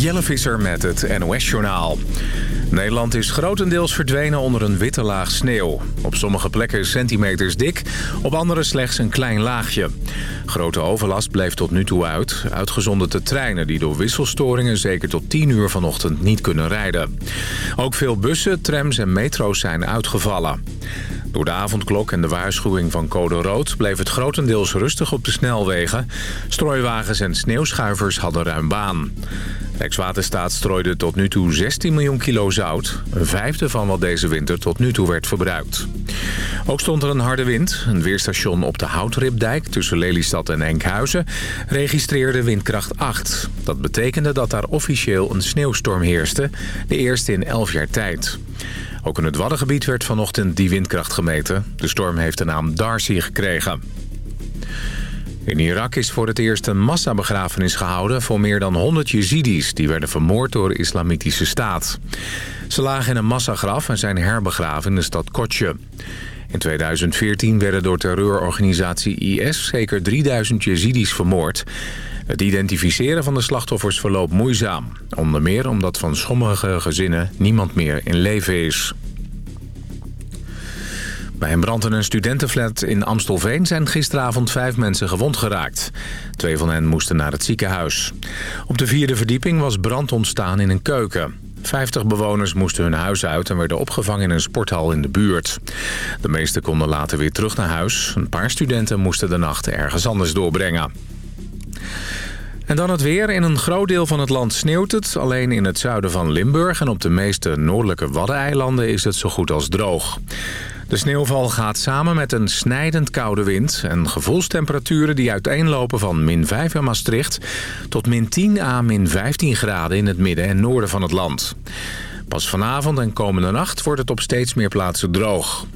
Jelle Visser met het NOS-journaal. Nederland is grotendeels verdwenen onder een witte laag sneeuw. Op sommige plekken centimeters dik, op andere slechts een klein laagje. Grote overlast bleef tot nu toe uit. Uitgezonderd de treinen die door wisselstoringen zeker tot 10 uur vanochtend niet kunnen rijden. Ook veel bussen, trams en metro's zijn uitgevallen. Door de avondklok en de waarschuwing van code rood bleef het grotendeels rustig op de snelwegen. Strooiwagens en sneeuwschuivers hadden ruim baan. Rijkswaterstaat strooide tot nu toe 16 miljoen kilo zout. Een vijfde van wat deze winter tot nu toe werd verbruikt. Ook stond er een harde wind. Een weerstation op de Houtripdijk tussen Lelystad en Enkhuizen registreerde windkracht 8. Dat betekende dat daar officieel een sneeuwstorm heerste. De eerste in 11 jaar tijd. Ook in het Waddengebied werd vanochtend die windkracht gemeten. De storm heeft de naam Darcy gekregen. In Irak is voor het eerst een massabegrafenis gehouden voor meer dan 100 Jezidis... die werden vermoord door de Islamitische Staat. Ze lagen in een massagraf en zijn herbegraven in de stad Kotsje. In 2014 werden door terreurorganisatie IS zeker 3000 Jezidis vermoord. Het identificeren van de slachtoffers verloopt moeizaam. Onder meer omdat van sommige gezinnen niemand meer in leven is. Bij een brand in een studentenflat in Amstelveen zijn gisteravond vijf mensen gewond geraakt. Twee van hen moesten naar het ziekenhuis. Op de vierde verdieping was brand ontstaan in een keuken. 50 bewoners moesten hun huis uit en werden opgevangen in een sporthal in de buurt. De meesten konden later weer terug naar huis. Een paar studenten moesten de nacht ergens anders doorbrengen. En dan het weer. In een groot deel van het land sneeuwt het. Alleen in het zuiden van Limburg en op de meeste noordelijke Waddeneilanden is het zo goed als droog. De sneeuwval gaat samen met een snijdend koude wind... en gevoelstemperaturen die uiteenlopen van min 5 in Maastricht... tot min 10 à min 15 graden in het midden en noorden van het land. Pas vanavond en komende nacht wordt het op steeds meer plaatsen droog.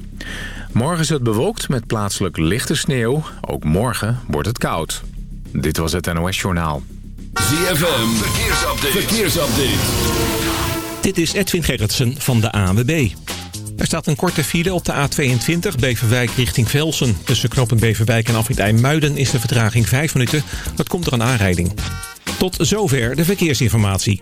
Morgen is het bewolkt met plaatselijk lichte sneeuw. Ook morgen wordt het koud. Dit was het NOS Journaal. ZFM, verkeersupdate. verkeersupdate. Dit is Edwin Gerritsen van de ANWB. Er staat een korte file op de A22 Beverwijk richting Velsen. Tussen knoppen Beverwijk en Afrit IJmuiden is de vertraging 5 minuten. Dat komt door een aanrijding. Tot zover de verkeersinformatie.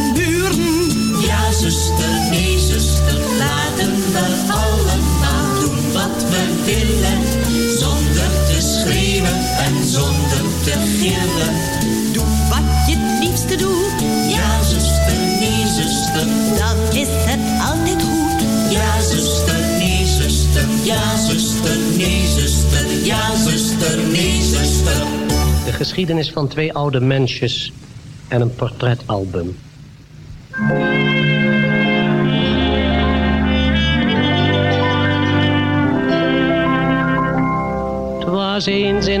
gillen. Doe wat je het liefste doet. Ja, zuster, nee, zuster. Dan is het altijd goed. Ja, zuster, nee, zuster. Ja, zuster, nee, zuster. Ja, zuster, nee, zuster. De geschiedenis van twee oude mensjes en een portretalbum. Was eens in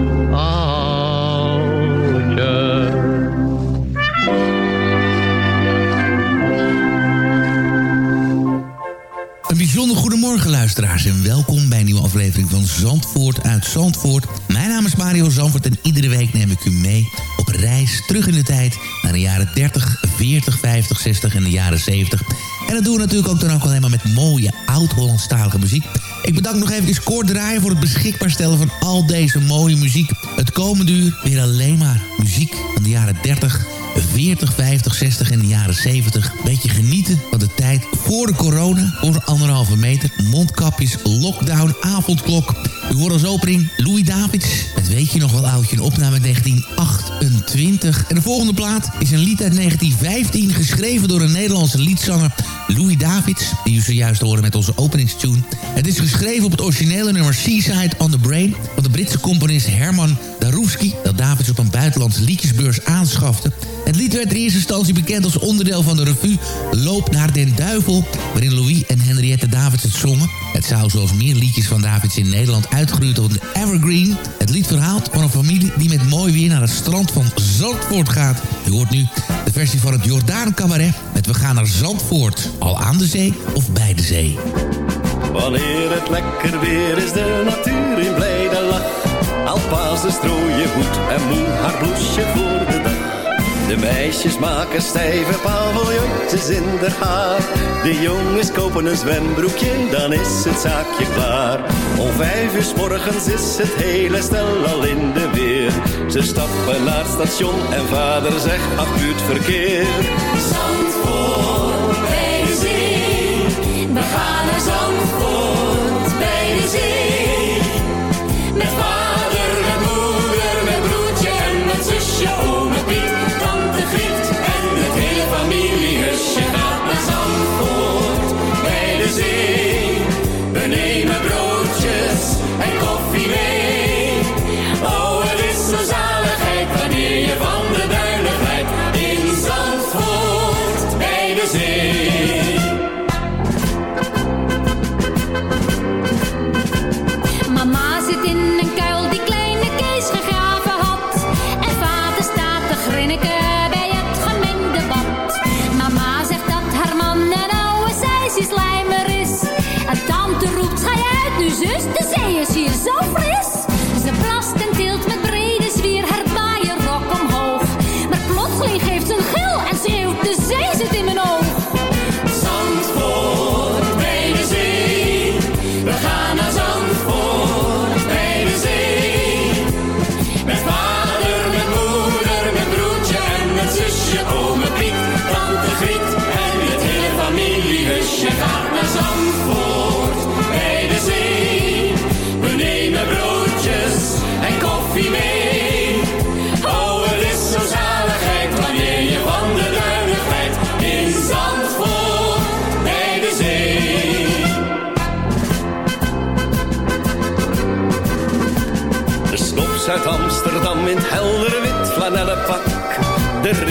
goedemorgen luisteraars en welkom bij een nieuwe aflevering van Zandvoort uit Zandvoort. Mijn naam is Mario Zandvoort en iedere week neem ik u mee op reis terug in de tijd naar de jaren 30, 40, 50, 60 en de jaren 70. En dat doen we natuurlijk ook dan ook alleen maar met mooie oud-Hollandstalige muziek. Ik bedank nog even Koord Draaien voor het beschikbaar stellen van al deze mooie muziek. Het komende uur weer alleen maar muziek van de jaren 30, 40, 50, 60 en de jaren 70. Beetje genieten van de tijd voor de corona. Onder anderhalve meter. Mondkapjes, lockdown, avondklok. U hoort als opening Louis Davids. Het weet je nog wel oudje. Een opname uit 1928. En de volgende plaat is een lied uit 1915. Geschreven door een Nederlandse liedzanger Louis Davids. Die u zojuist hoorde met onze openingstune. Het is geschreven op het originele nummer Seaside on the Brain. Van de Britse componist Herman Daroufsky. Dat Davids op een buitenlandse liedjesbeurs aanschafte. Het lied werd in eerste instantie bekend als onderdeel van de revue Loop naar den Duivel... waarin Louis en Henriette Davids het zongen. Het zou zoals meer liedjes van Davids in Nederland uitgegroeid tot een evergreen. Het lied verhaalt van een familie die met mooi weer naar het strand van Zandvoort gaat. U hoort nu de versie van het Jordaan Cabaret met We gaan naar Zandvoort. Al aan de zee of bij de zee. Wanneer het lekker weer is, de natuur in blijde ze strooien hoed en moe haar bloesje voor de dag. De meisjes maken stijve paviljoentjes in de haar. De jongens kopen een zwembroekje, dan is het zaakje klaar. Om vijf uur s morgens is het hele stel al in de weer. Ze stappen naar het station en vader zegt, ach, verkeer. Zandvoort bij de zee, we gaan naar Zandvoort bij de. Met vader, zus, de zee is hier zo fris.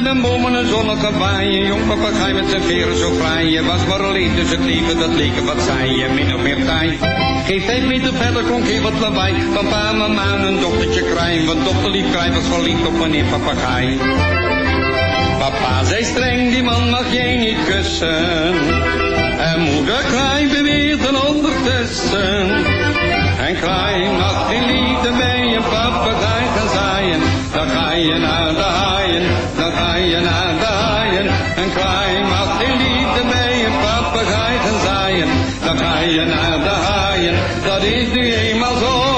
in de bomen een zonnige baai, een jong papegaai met zijn veren zo fraai. Je was maar alleen, dus het leven dat leek wat zei je, min of meer taai. Geen vijf meter verder klonk heel wat lawaai, van pa, mama en een dochtertje kraai. Want dochter lief kraai was verliefd op meneer papegaai. Papa zei streng, die man mag jij niet kussen. En moeder kraai dan ondertussen. En kraai mag geen liefde bij een papegaai gaan zaaien. Dan ga je naar de haaien, dan ga je naar de haaien. En kraai mag geen liefde bij een papegaai gaan zaaien. Dan ga je naar de haaien, dat is nu eenmaal zo.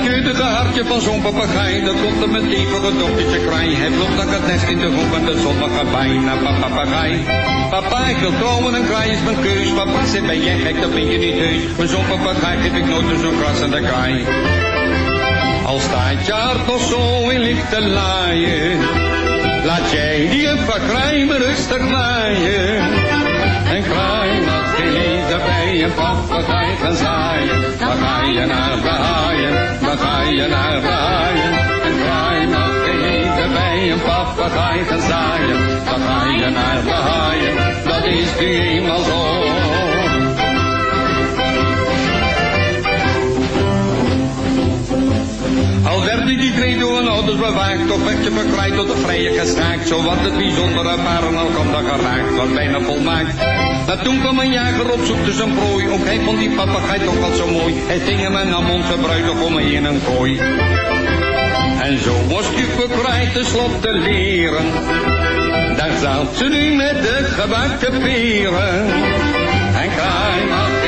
Keutige hartje van zo'n papegaai, dat komt er meteen voor het dochtertje kraai. Hij vloog naar het nest in de hoek en de zonnige bijna papegaai. Papa, ik wil trouwen en kraai is mijn keus. Papa, zit ben jij gek, dat ben je niet heus. Maar zo'n papegaai geef ik nooit zo'n kras aan kraai. Al staat je hart nog zo in licht te laaien, laat jij die een rustig naaien. En kraai mag geen een papegaai gaan zaaien. Dan ga je naar de haaien, dan ga je naar de haaien. En mag liefde bij een gaan zaaien. Dan ga je naar de haaien, dat is. Bewaakt, of werd je verkrijgt tot de vrije gestaakt. Zo wat het bijzondere paren al kan dat geraakt, was bijna volmaakt. Maar toen kwam een jager op zoek zijn prooi, ook hij vond die papegaai toch wel zo mooi. Hij ving hem en nam onze bruidegom in een kooi. En zo was verkrijgt tenslotte leren. Daar zat ze nu met de gebakken peren. En kraai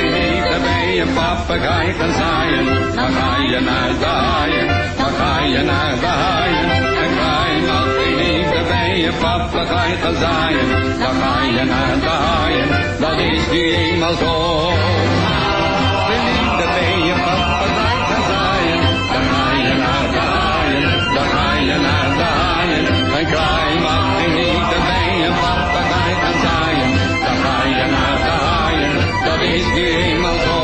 een papegaai gaan zaaien. Dan ga je naar de haaien, dan ga je naar de haaien. En kraai mag geen eten bij een papegaai gaan zaaien. Dan ga je naar de haaien, dat is nu eenmaal zo. De liefde. Dan ga je naar de haaien, dan ga je naar de haaien. En gaan zaaien. Dan ga je naar de haaien, dat is nu eenmaal zo.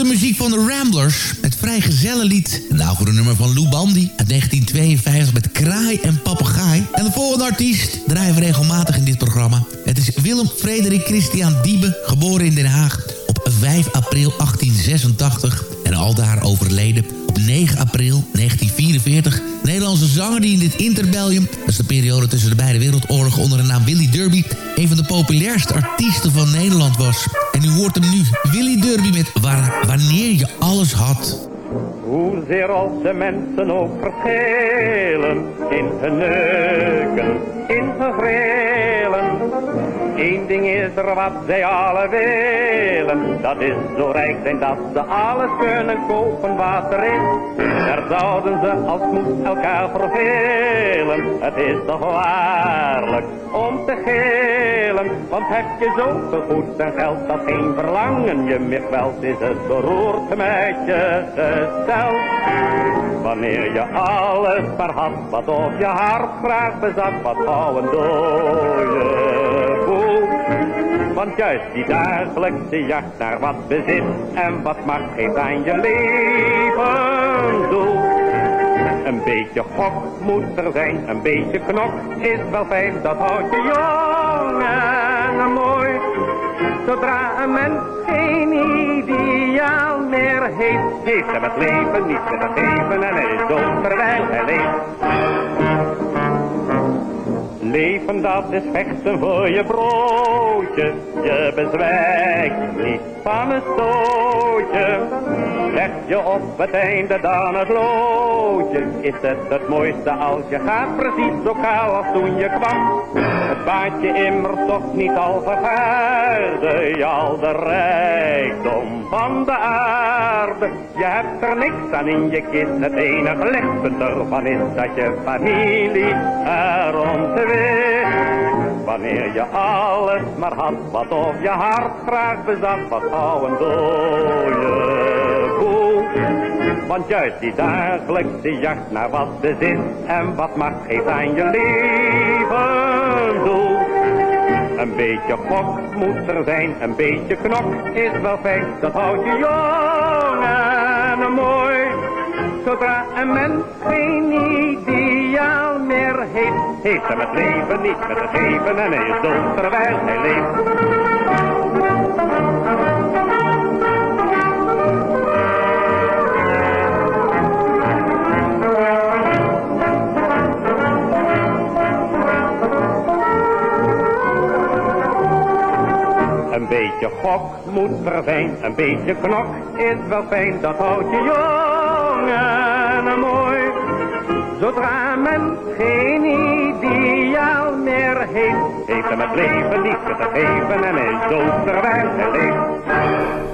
De muziek van de Ramblers, het vrijgezellenlied. Een nummer van Lou Bandy uit 1952 met Kraai en Papegaai. En de volgende artiest draaien we regelmatig in dit programma. Het is Willem Frederik Christian Diebe, geboren in Den Haag op 5 april 1886 en aldaar overleden op 9 april 1944. Nederlandse zanger die in dit interbellum, dat is de periode tussen de beide wereldoorlogen onder de naam Willy Derby, een van de populairste artiesten van Nederland was. En u hoort hem nu, Willy Derby met Waar, Wanneer je alles had. Hoezeer onze mensen ook verschillen in hun neuken, in hun grillen. Eén ding is er wat zij alle willen, dat is zo rijk zijn dat ze alles kunnen kopen wat er is. Daar zouden ze als moed elkaar vervelen, het is toch waarlijk om te gillen. Want heb je zoveel goed en geld dat geen verlangen je meer kwelt, is het beroerd met je. Wanneer je alles maar had, wat op je hart graag bezat, wat een dode boel. Want juist die dagelijkse jacht naar wat bezit en wat macht geeft aan je leven doel. Een beetje gok moet er zijn, een beetje knok is wel fijn, dat houdt je jong en mooi. Zodra een mens geen ideaal meer heeft, heeft hem het leven niet te geven en hij is dood terwijl. Leven dat is vechten voor je broodje, je bezwijkt niet van een stootje. Leg je op het einde dan het loodje, is het het mooiste als je gaat? Precies zo kaal als toen je kwam. Het baat je immers toch niet al vergaarde, je al de rijkdom van de aarde. Je hebt er niks aan in je kist, het enige lichtpunt ervan is dat je familie erom te wist. Wanneer je alles maar had, wat op je hart graag bezat, wat gauw een dode koe. Want juist die dagelijkse jacht naar wat bezit en wat macht geeft aan je leven doel. Een beetje gok moet er zijn, een beetje knok is wel fijn, dat houdt je jong en mooi. Zodra een mens geen ideaal meer heeft, heeft hem het leven niet met te geven en hij is dood terwijl hij leeft. Beetje gok moet er zijn, een beetje knok is wel fijn, dat houdt je jong en mooi. Zodra men geen ideaal meer heeft, heeft hem het leven niet te geven en is dood leeft.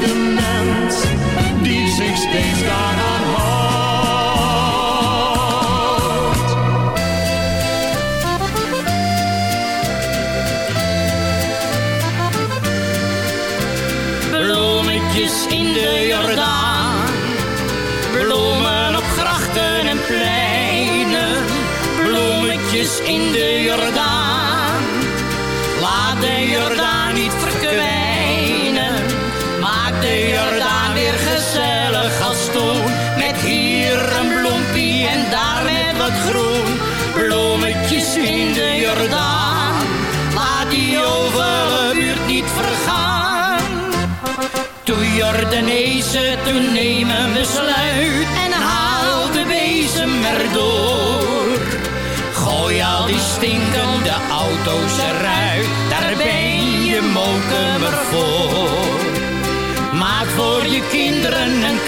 Wijs is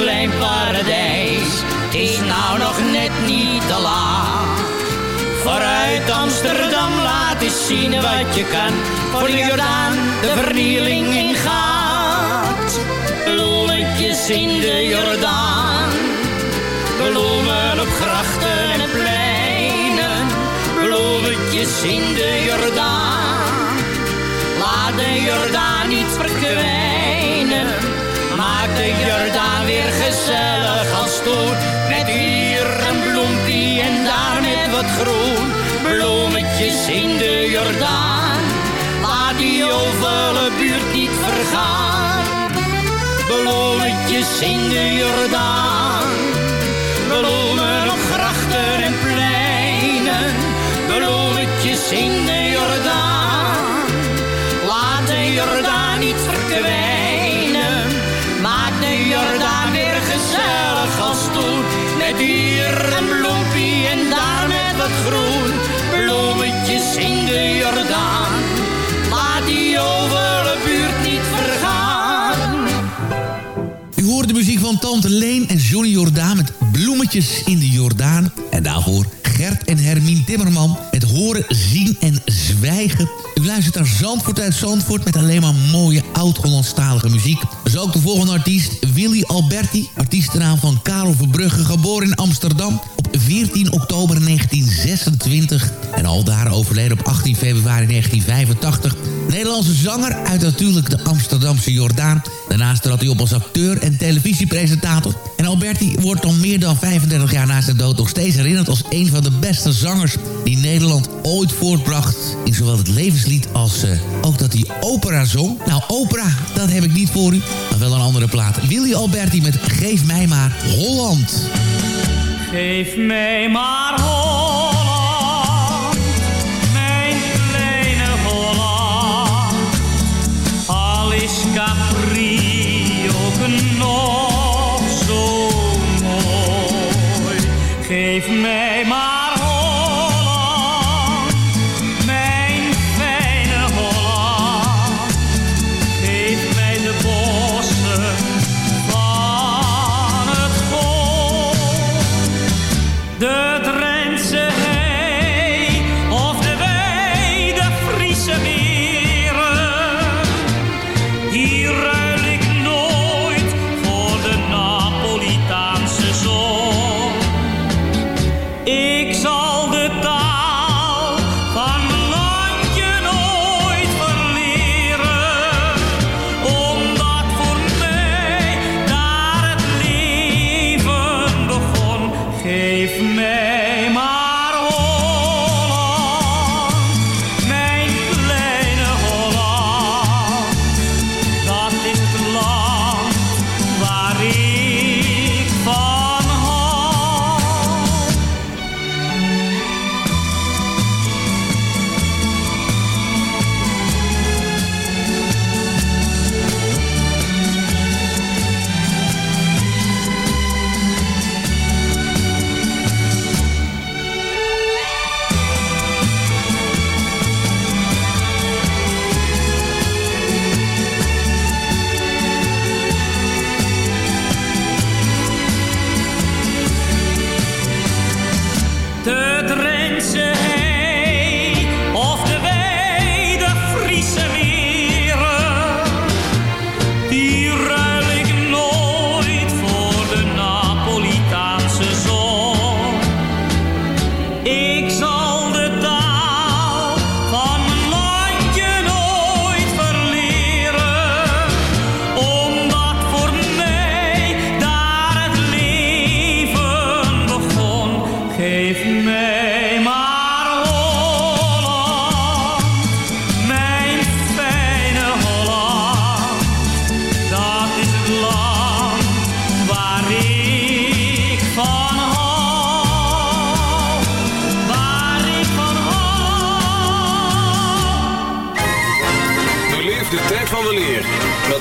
klein paradijs, het is nou nog net niet te laat. Vooruit Amsterdam, laat eens zien wat je kan. Voor de Jordaan de vernieling ingaat. Bloemetjes in de Jordaan. Bloemen op grachten en pleinen. Bloemetjes in de Jordaan. Laat de Jordaan niet verkwijnen. Maak de Jordaan groen. Bloemetjes in de Jordaan. Laat die ovale buurt niet vergaan. Bloemetjes in de Jordaan. Bloemen Johnny Jordaan met bloemetjes in de Jordaan. En daarvoor Gert en Hermine Timmerman met horen, zien en zwijgen. U luistert naar Zandvoort uit Zandvoort met alleen maar mooie oud-Hollandstalige muziek. Zo ook de volgende artiest, Willy Alberti. Artiestennaam van Karel Verbrugge, geboren in Amsterdam op 14 oktober 1926. En al daar overleden op 18 februari 1985. Nederlandse zanger uit natuurlijk de Amsterdamse Jordaan. Daarnaast trad hij op als acteur en televisiepresentator. En Alberti wordt al meer dan 35 jaar na zijn dood nog steeds herinnerd als een van de beste zangers die Nederland ooit voortbracht. In zowel het levenslied als eh, ook dat hij opera zong. Nou, opera, dat heb ik niet voor u, maar wel een andere plaat. Willy Alberti met Geef mij maar Holland. Geef mij maar Holland,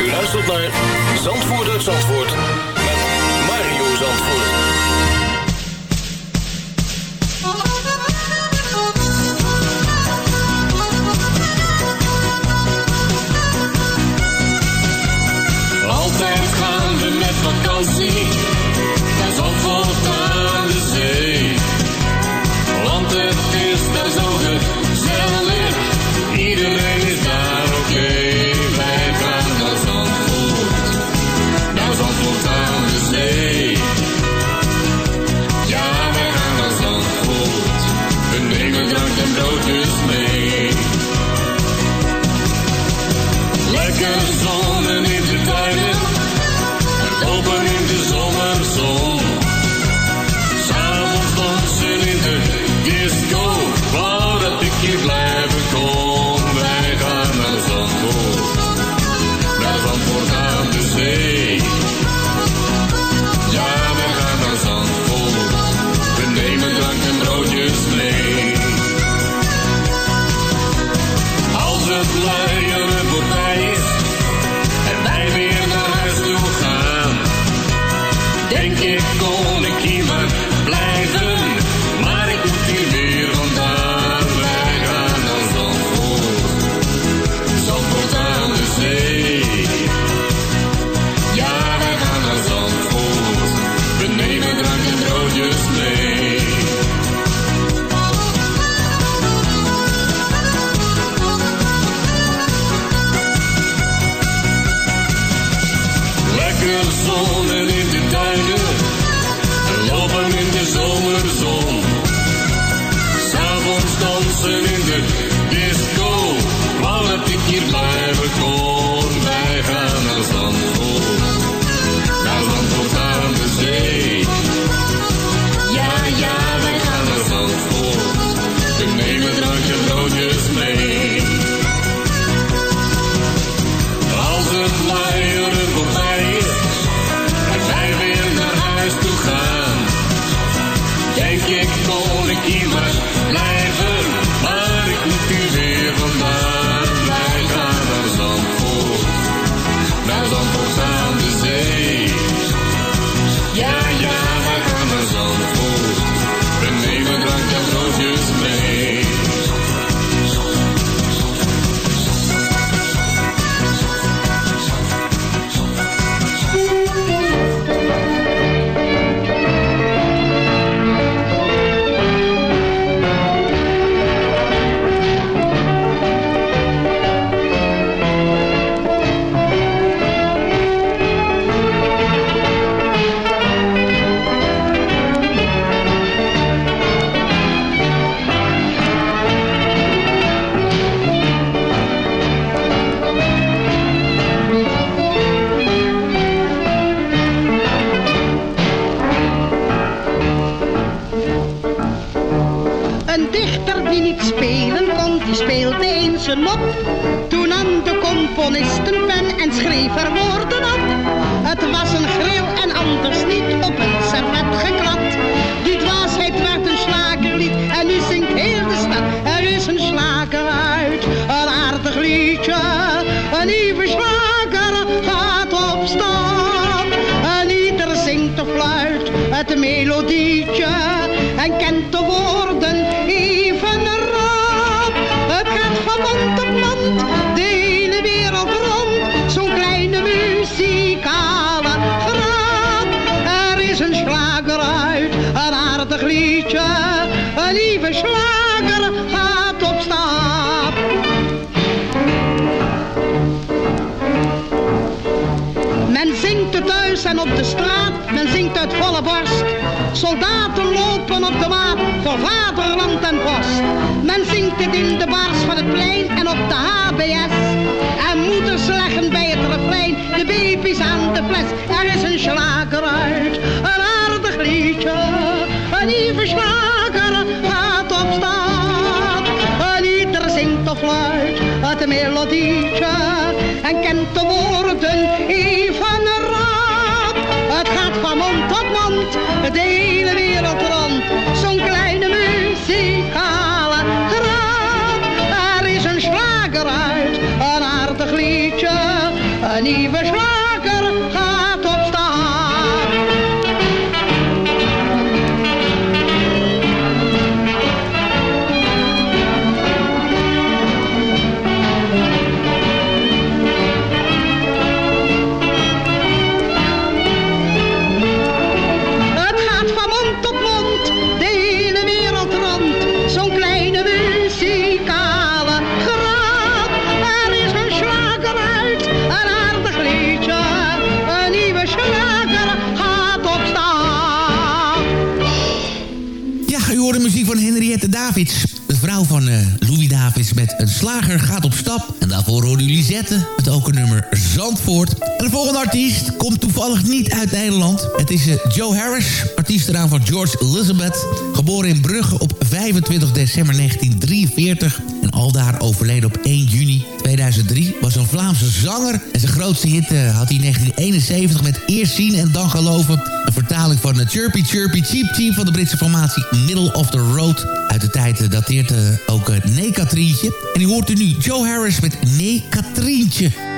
U luistert naar Zandvoort uit Zandvoort met Mario Zandvoort. Altijd gaan we met vakantie naar Zandvoort aan de zee. Want het is daar zo gezellig, iedereen de fluit, het melodietje en kent de woorden even raad. Het gaat van mond tot mond, de hele wereld rond, zo'n kleine muzikale draad, Er is een slager uit, een aardig liedje, een nieuwe slager. De vrouw van uh, Louis Davids met een slager gaat op stap. En daarvoor horen jullie zetten met ook een nummer Zandvoort. En de volgende artiest komt toevallig niet uit Nederland. Het is eh, Joe Harris, artiest eraan van George Elizabeth. Geboren in Brugge op 25 december 1943. En aldaar overleden op 1 juni 2003. Was een Vlaamse zanger. En zijn grootste hit eh, had hij in 1971 met Eerst zien en dan geloven vertaling van Chirpy Chirpy Cheap Team van de Britse formatie Middle of the Road. Uit de tijd eh, dateert eh, ook eh, Nee Katrientje. En die hoort u nu Joe Harris met Nee Katrientje.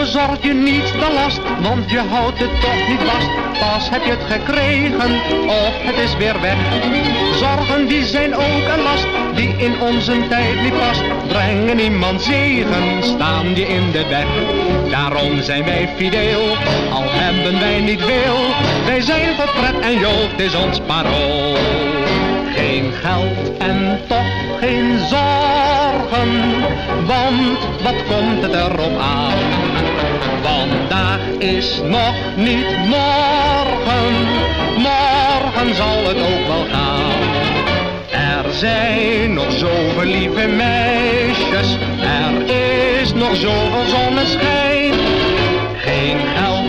Bezorg je niet de last, want je houdt het toch niet vast. Pas heb je het gekregen, of het is weer weg. Zorgen die zijn ook een last, die in onze tijd niet past. Brengen iemand zegen, staan je in de weg. Daarom zijn wij fideel, al hebben wij niet veel. Wij zijn voor pret en het is ons parool. Geen geld en toch geen zorgen, want wat komt het erop aan? Vandaag is nog niet morgen, morgen zal het ook wel gaan. Er zijn nog zoveel lieve meisjes, er is nog zoveel zonneschijn. Geen geld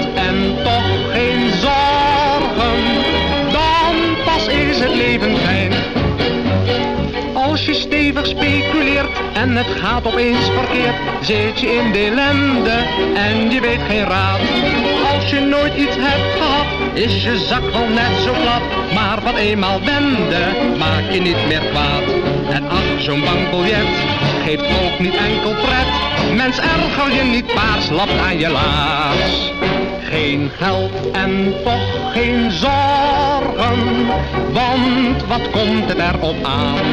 het leven. Als je stevig speculeert en het gaat opeens verkeerd, zit je in de ellende en je weet geen raad. Als je nooit iets hebt gehad, is je zak wel net zo plat. Maar wat eenmaal wende, maak je niet meer kwaad. En ach, zo'n bankbiljet geeft ook niet enkel pret. Mens erger je niet, paars aan je laars. Geen geld en toch geen zorgen, want wat komt het erop aan?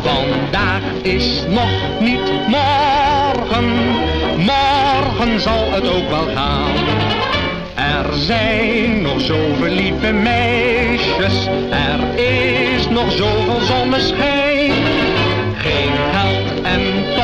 Vandaag is nog niet morgen, morgen zal het ook wel gaan. Er zijn nog zoveel lieve meisjes, er is nog zoveel zonneschijn. Geen geld en toch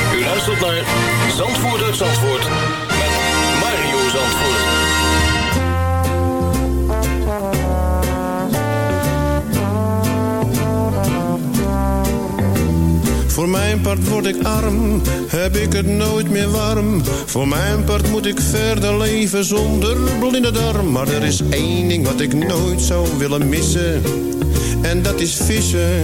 Luistert naar Zandvoort Zandvoort met Mario Zandvoort. Voor mijn part word ik arm, heb ik het nooit meer warm. Voor mijn part moet ik verder leven zonder blinde darm. Maar er is één ding wat ik nooit zou willen missen. En dat is vissen.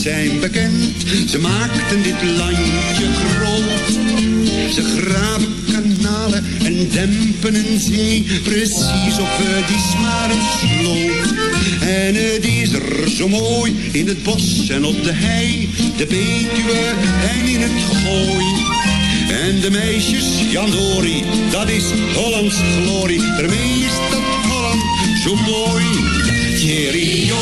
Zijn bekend. Ze maakten dit landje groot. Ze graven kanalen en dempen een zee. Precies op die smare sloot. En het is er zo mooi in het bos en op de hei. De Betuwe en in het gooi. En de meisjes, Jan Dori, dat is Hollands glorie. Daarmee is dat Holland zo mooi. Cheerio,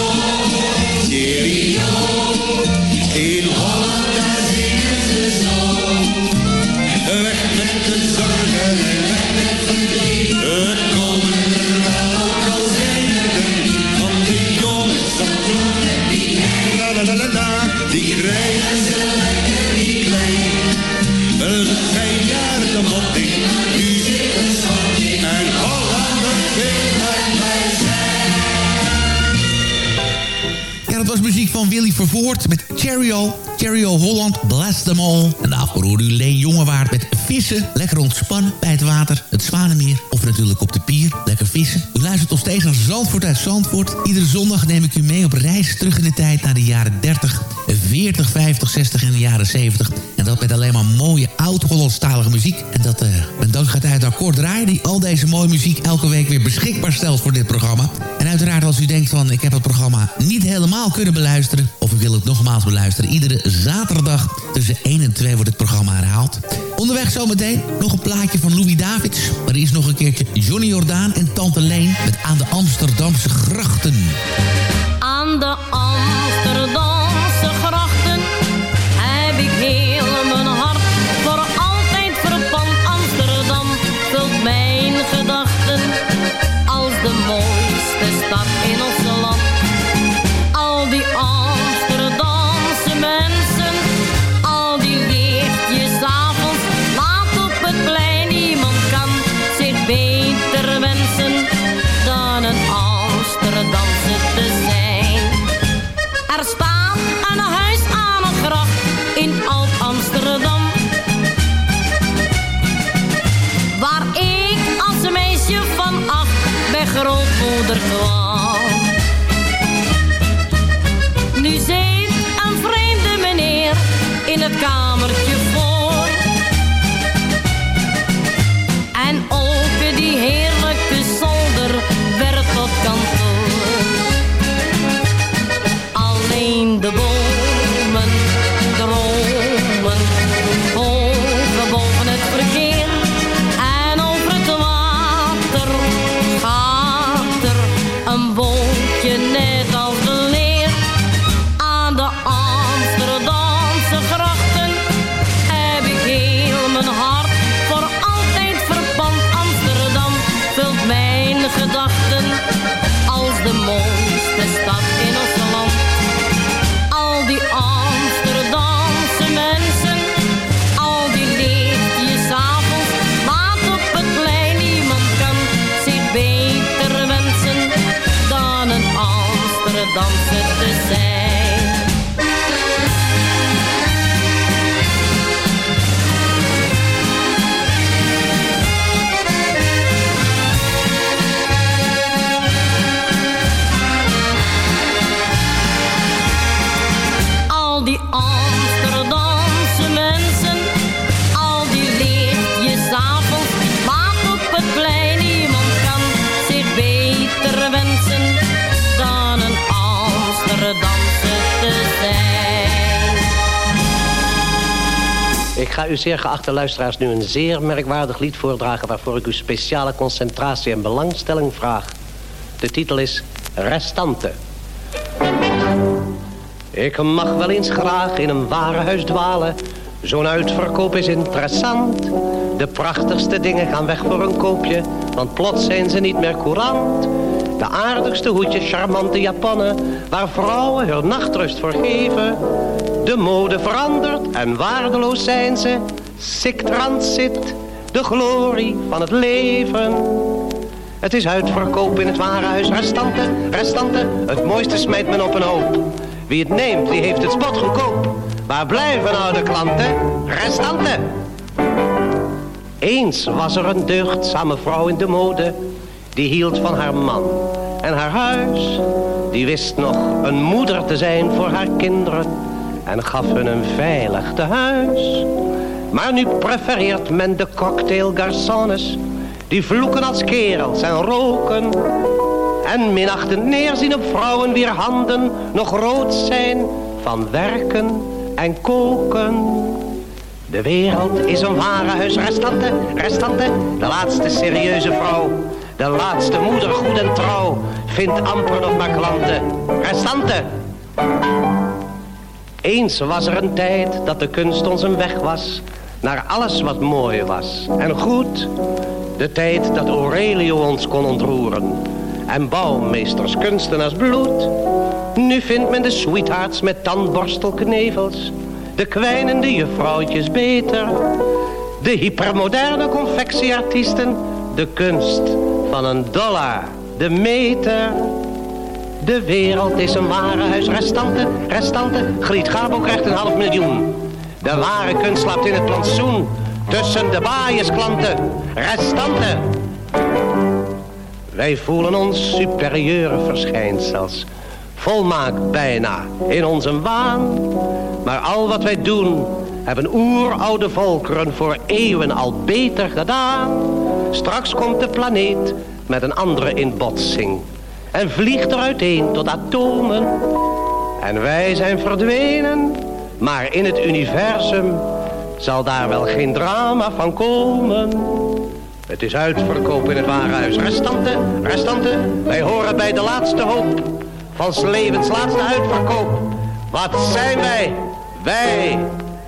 Vervoort met Cheerio. Cheerio Holland, bless them all. En daarvoor hoorde u Leen Jongewaard met vissen. Lekker ontspannen bij het water, het Zwanenmeer of natuurlijk op de pier. Lekker vissen. U luistert nog steeds naar Zandvoort uit Zandvoort. Iedere zondag neem ik u mee op reis terug in de tijd naar de jaren 30, 40, 50, 60 en de jaren 70. Met alleen maar mooie oud-Hollandstalige muziek. En dat uh, mijn dank gaat uit naar Kort Draai... die al deze mooie muziek elke week weer beschikbaar stelt voor dit programma. En uiteraard als u denkt van... ik heb het programma niet helemaal kunnen beluisteren... of u wil het nogmaals beluisteren... iedere zaterdag tussen 1 en 2 wordt het programma herhaald. Onderweg zometeen nog een plaatje van Louis Davids. Maar eerst nog een keertje Johnny Jordaan en Tante Leen... met Aan de Amsterdamse Grachten. Aan de Amsterdamse ga u zeer geachte luisteraars nu een zeer merkwaardig lied voordragen... waarvoor ik uw speciale concentratie en belangstelling vraag. De titel is Restante. Ik mag wel eens graag in een warenhuis dwalen. Zo'n uitverkoop is interessant. De prachtigste dingen gaan weg voor een koopje, want plots zijn ze niet meer courant. De aardigste hoedjes, charmante japannen, waar vrouwen hun nachtrust voor geven. De mode verandert en waardeloos zijn ze. Sick transit, de glorie van het leven. Het is uitverkoop in het warenhuis. Restanten, restanten, het mooiste smijt men op een hoop. Wie het neemt, die heeft het spot goedkoop. Waar blijven nou de klanten? Restanten. Eens was er een deugdzame vrouw in de mode. Die hield van haar man en haar huis. Die wist nog een moeder te zijn voor haar kinderen. En gaf hun een veilig tehuis. Maar nu prefereert men de cocktail garçons. Die vloeken als kerels en roken. En minachtend neerzien op vrouwen wier handen nog rood zijn van werken en koken. De wereld is een warenhuis, restante, restante, de laatste serieuze vrouw. De laatste moeder goed en trouw, vindt amper nog maar klanten. Restante! Eens was er een tijd dat de kunst ons een weg was naar alles wat mooi was en goed. De tijd dat Aurelio ons kon ontroeren en bouwmeesters kunstenaars bloed. Nu vindt men de sweethearts met tandborstelknevels, de kwijnende juffrouwtjes beter. De hypermoderne confectieartiesten, de kunst van een dollar, de meter. De wereld is een warenhuis, restanten, restanten. Griet Gabo krijgt een half miljoen. De ware kunst slaapt in het plantsoen, tussen de baaiersklanten, restanten. Wij voelen ons superieure verschijnsels. Volmaakt bijna in onze waan. Maar al wat wij doen, hebben oeroude volkeren voor eeuwen al beter gedaan. Straks komt de planeet met een andere in botsing. En vliegt er uiteen tot atomen. En wij zijn verdwenen. Maar in het universum zal daar wel geen drama van komen. Het is uitverkoop in het warenhuis. Restanten, restanten, wij horen bij de laatste hoop. Van 's levens laatste uitverkoop. Wat zijn wij? Wij,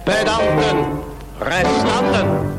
pedanten, restanten.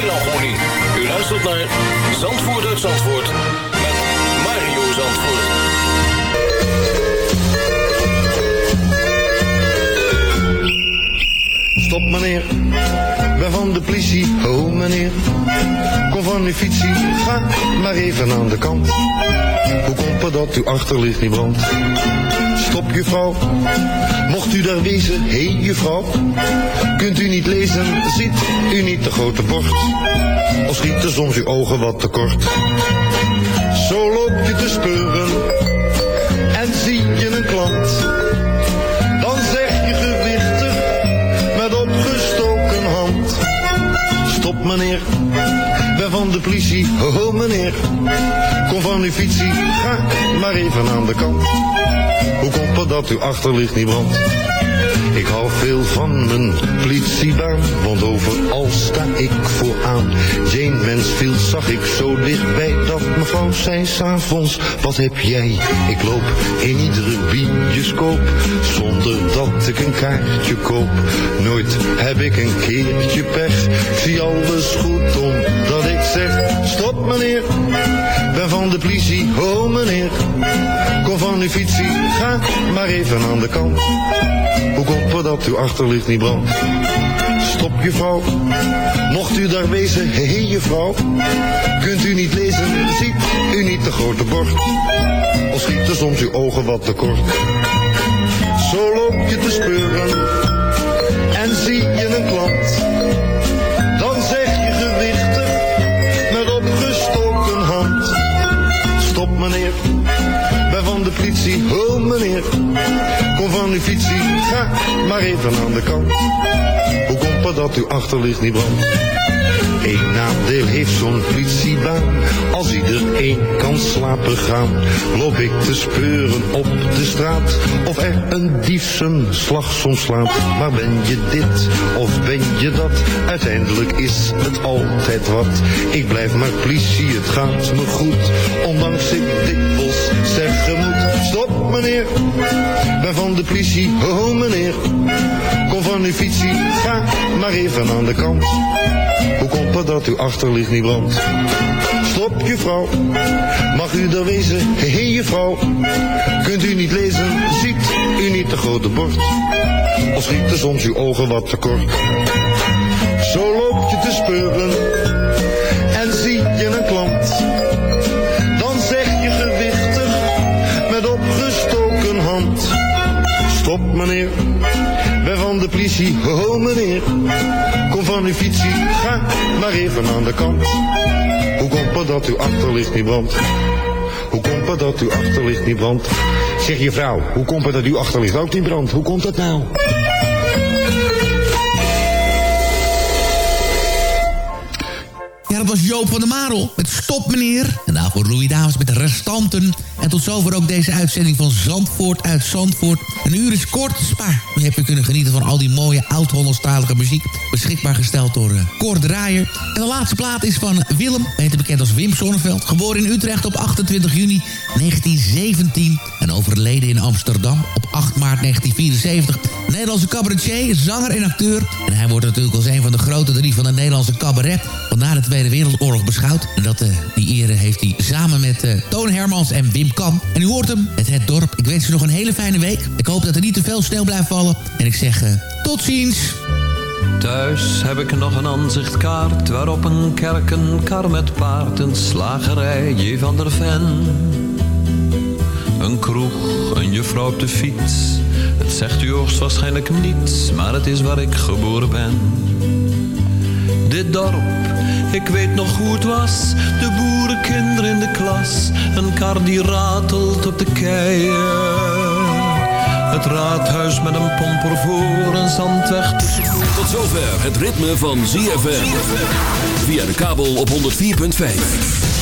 melancholie. U luistert naar Zandvoort uit Zandvoort met Mario Zandvoort. Stop meneer, ben van de politie, oh meneer. Kom van uw fietsie, ga maar even aan de kant. Hoe komt het dat uw achterlicht niet brandt? Stop juffrouw, mocht u daar wezen, hé hey, juffrouw. Kunt u niet lezen, ziet u niet de grote bord? Of schieten soms uw ogen wat te kort? Zo loop je te speuren en zie je een klant. Dan zeg je gewichtig met opgestoken hand. Stop meneer, ben van de politie, oh meneer. Kom van uw fietsie, ga maar even aan de kant. Hoe komt het dat uw achterlicht niet brandt? Ik hou veel van mijn politiebaan, want overal sta ik vooraan. Jane Mansfield zag ik zo dichtbij dat mevrouw zei s'avonds, wat heb jij? Ik loop in iedere bioscoop, zonder dat ik een kaartje koop. Nooit heb ik een keertje pech, zie alles goed omdat ik zeg, stop meneer, ben van de politie, oh meneer. Kom van uw fietsie, ga maar even aan de kant. Hoe komt het dat uw achterlicht niet brandt? Stop juffrouw, mocht u daar wezen, hé hey, juffrouw. Kunt u niet lezen, ziet u niet de grote bord? Of schieten soms uw ogen wat te kort? Zo loop je te speuren meneer, ben van de politie, oh meneer. Kom van uw fietsie, ga maar even aan de kant. Hoe komt het dat uw achterlicht niet brandt? Eén nadeel heeft zo'n politiebaan. Als iedereen kan slapen gaan, loop ik te speuren op de straat. Of er een dief zijn slag soms slaat. Maar ben je dit of ben je dat? Uiteindelijk is het altijd wat. Ik blijf maar politie, het gaat me goed. Ondanks ik dikwijls zeggen Stop meneer, ben van de politie, oh meneer. Kom van uw fietsie, ga maar even aan de kant. Hoe komt het dat uw achterlicht niet brandt? Stop juffrouw, mag u daar wezen? Hé hey, juffrouw, kunt u niet lezen? Ziet u niet de grote bord? Of schieten soms uw ogen wat te kort? Zo loop je te speuren Stop meneer, ben van de politie, oh meneer. Kom van uw fietsie, ga maar even aan de kant. Hoe komt het dat uw achterlicht niet brandt? Hoe komt het dat uw achterlicht niet brandt? Zeg je vrouw, hoe komt het dat uw achterlicht ook niet brandt? Hoe komt dat nou? Ja, dat was Joop van der Marel met Stop Meneer. En daarvoor Louis Dames met restanten. En tot zover ook deze uitzending van Zandvoort uit Zandvoort. Een uur is kort, maar we hebben kunnen genieten van al die mooie oud-Hollandstalige muziek. Beschikbaar gesteld door uh, Draaier. En de laatste plaat is van Willem, beter bekend als Wim Sonneveld. Geboren in Utrecht op 28 juni 1917 en overleden in Amsterdam op 8 maart 1974. Nederlandse cabaretier, zanger en acteur. En hij wordt natuurlijk als een van de grote drie van de Nederlandse cabaret... van na de Tweede Wereldoorlog beschouwd. En dat, uh, die ere heeft hij samen met uh, Toon Hermans en Wim Kam. En u hoort hem, het Het Dorp. Ik wens u nog een hele fijne week. Ik hoop dat er niet te veel sneeuw blijft vallen. En ik zeg uh, tot ziens. Thuis heb ik nog een aanzichtkaart waarop een kerk, een kar met paard, een slagerij, van der Ven. Een kroeg, een juffrouw op de fiets. Het zegt u hoogstwaarschijnlijk niets, maar het is waar ik geboren ben. Dit dorp, ik weet nog hoe het was. De boerenkinderen in de klas. Een kar die ratelt op de keien. Het raadhuis met een pomper voor een zandweg. Tot zover het ritme van ZFM. Via de kabel op 104.5.